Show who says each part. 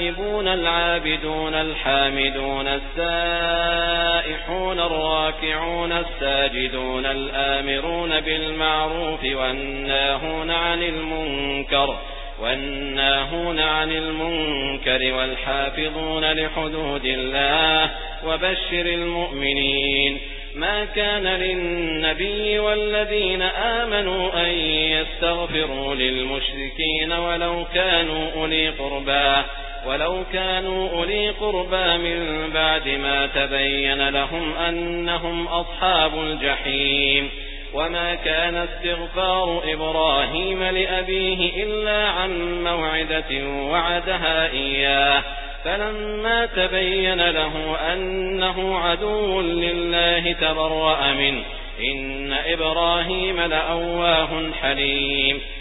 Speaker 1: التائبون العابدون الحامدون السائحون الراكعون الساجدون الآمرون بالمعروف والناهون عن المنكر والناهون عن المنكر والحافظون لحدود الله وبشر المؤمنين ما كان للنبي والذين آمنوا أن يستغفروا للمشركين ولو كانوا أولي قربا ولو كانوا أولي قربا من بعد ما تبين لهم أنهم أصحاب الجحيم. وما كان استغفار إبراهيم لأبيه إلا عن موعدة وعدها إياه. فلما تبين له أنه عدو لله تبرأ منه إن إبراهيم لأواه حليم.